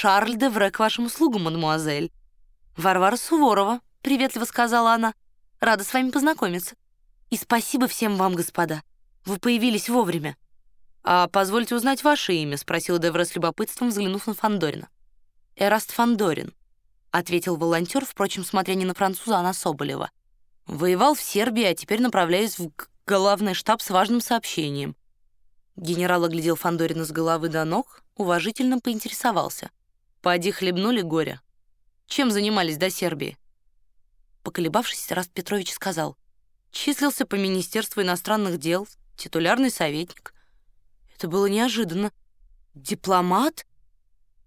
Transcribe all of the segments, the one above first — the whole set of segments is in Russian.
Шарль де Вре к вашим услугам, мадемуазель. Варвара Суворова, приветливо сказала она. Рада с вами познакомиться. И спасибо всем вам, господа. Вы появились вовремя. «А позвольте узнать ваше имя?» — спросила Девре с любопытством, взглянув на Фандорина. «Эраст Фандорин», — ответил волонтер, впрочем, смотря не на француза, а на Соболева. «Воевал в Сербии, а теперь направляюсь в главный штаб с важным сообщением». Генерал оглядел Фандорина с головы до ног, уважительно поинтересовался. «Поди хлебнули горе. Чем занимались до Сербии?» Поколебавшись, Раст Петрович сказал. «Числился по Министерству иностранных дел, титулярный советник. Это было неожиданно. Дипломат?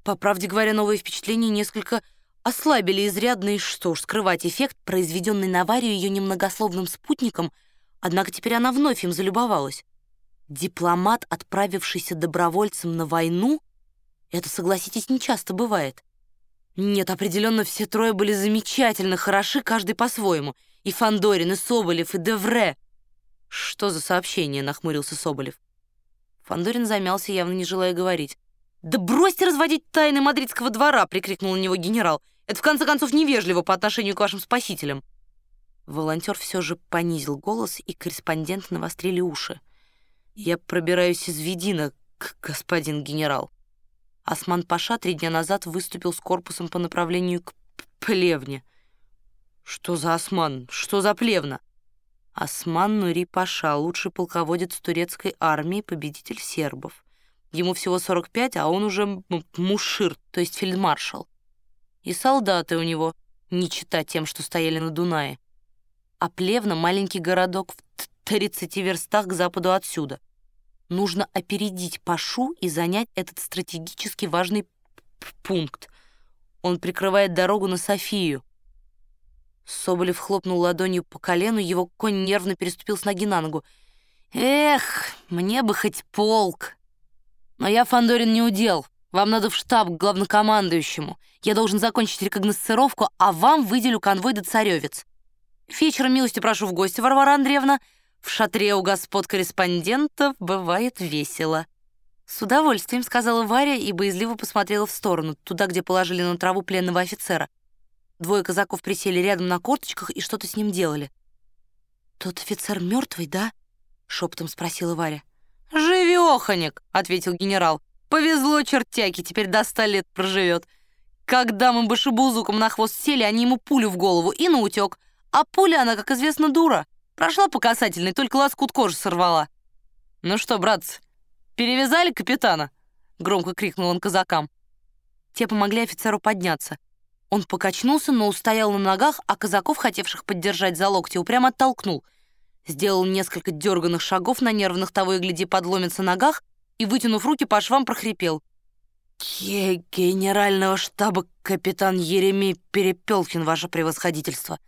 По правде говоря, новые впечатления несколько ослабили изрядно, и что уж скрывать эффект, произведенный на Варию ее немногословным спутником, однако теперь она вновь им залюбовалась. Дипломат, отправившийся добровольцем на войну, это, согласитесь, нечасто бывает. Нет, определенно все трое были замечательно хороши, каждый по-своему. И Фандорин, и Соболев, и Девре. «Что за сообщение?» — нахмурился Соболев. Фандорин замялся, явно не желая говорить. «Да бросьте разводить тайны мадридского двора!» — прикрикнул на него генерал. «Это, в конце концов, невежливо по отношению к вашим спасителям». Волонтер все же понизил голос, и корреспонденты навострили уши. «Я пробираюсь из Ведина, господин генерал». Осман Паша три дня назад выступил с корпусом по направлению к Плевне. «Что за Осман? Что за Плевна?» Осман Нури Паша, лучший полководец турецкой армии, победитель сербов. Ему всего 45, а он уже мушир, то есть фельдмаршал. И солдаты у него, не чита тем, что стояли на Дунае. А Плевна — маленький городок в 30 верстах к западу отсюда. Нужно опередить Пашу и занять этот стратегически важный пункт. Он прикрывает дорогу на Софию. Соболев хлопнул ладонью по колену, его конь нервно переступил с ноги на ногу. «Эх, мне бы хоть полк!» «Но я, Фандорин не удел. Вам надо в штаб к главнокомандующему. Я должен закончить рекогносцировку, а вам выделю конвой до Царевец. Вечером милости прошу в гости, Варвара Андреевна. В шатре у господ корреспондентов бывает весело». «С удовольствием», — сказала Варя и боязливо посмотрела в сторону, туда, где положили на траву пленного офицера. Двое казаков присели рядом на корточках и что-то с ним делали. «Тот офицер мертвый, да?» — шепотом спросила Варя. «Живеханик!» — ответил генерал. «Повезло чертяке, теперь до ста лет проживет. Когда мы башебузуком на хвост сели, они ему пулю в голову и наутек. А пуля, она, как известно, дура. Прошла по касательной, только лоскут кожи сорвала». «Ну что, братцы, перевязали капитана?» — громко крикнул он казакам. Те помогли офицеру подняться — он покачнулся, но устоял на ногах, а казаков, хотевших поддержать за локти, упрямо оттолкнул. Сделал несколько дерганных шагов на нервных того и гляди подломится ногах и, вытянув руки по швам, прохрипел. «Генерального штаба капитан Еремей Перепелкин, ваше превосходительство.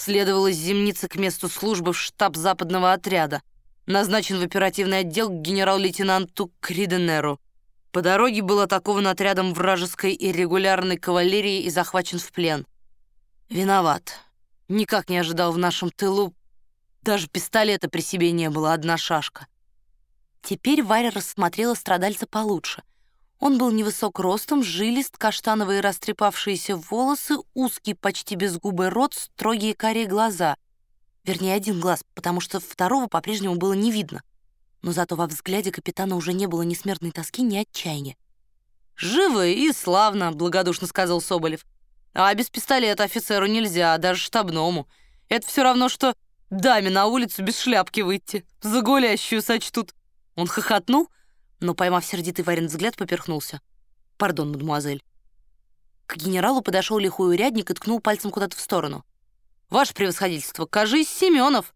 Следовал из земницы к месту службы в штаб западного отряда. Назначен в оперативный отдел к генерал-лейтенанту Криденеру. По дороге был атакован отрядом вражеской и регулярной кавалерии и захвачен в плен. Виноват. Никак не ожидал в нашем тылу. Даже пистолета при себе не было, одна шашка. Теперь Варя рассмотрела страдальца получше. Он был невысок ростом, жилист, каштановые растрепавшиеся волосы, узкий, почти безгубый рот, строгие карие глаза. Вернее, один глаз, потому что второго по-прежнему было не видно но зато во взгляде капитана уже не было ни смертной тоски, ни отчаяния. «Живо и славно», — благодушно сказал Соболев. «А без пистолета офицеру нельзя, даже штабному. Это все равно, что даме на улицу без шляпки выйти. За гулящую сочтут». Он хохотнул, но, поймав сердитый Варин взгляд, поперхнулся. «Пардон, мадемуазель». К генералу подошел лихой урядник и ткнул пальцем куда-то в сторону. «Ваше превосходительство, кажись, Семенов!»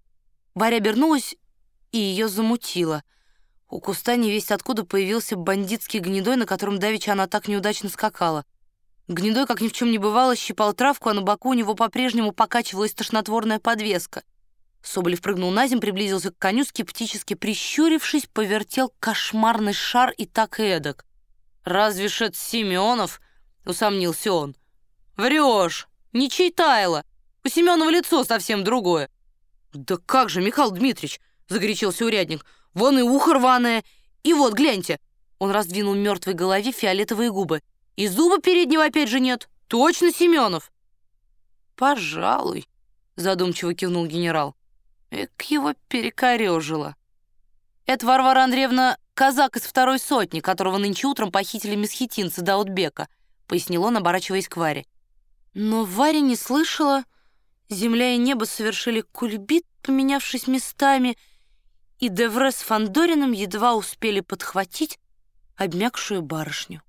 Варя обернулась и ее замутило. У куста невесть откуда появился бандитский гнедой, на котором давеча она так неудачно скакала. Гнедой, как ни в чем не бывало, щипал травку, а на боку у него по-прежнему покачивалась тошнотворная подвеска. Соболев прыгнул на землю, приблизился к коню, скептически прищурившись, повертел кошмарный шар и так и эдак. «Разве ж это Семенов?» — усомнился он. «Врешь! Не читайла! У Семенова лицо совсем другое!» «Да как же, Михаил Дмитриевич!» — загорячился урядник. «Вон и ухо рваное. И вот, гляньте!» Он раздвинул мертвой голове фиолетовые губы. И зуба переднего опять же нет. Точно Семенов. Пожалуй, задумчиво кивнул генерал. Эк его перекорежило. Это Варвара Андреевна казак из второй сотни, которого нынче утром похитили месхетинцы Даутбека, пояснил он, оборачиваясь к Варе. Но Варя не слышала. Земля и небо совершили кульбит, поменявшись местами, и Девре с Фандориным едва успели подхватить обмякшую барышню.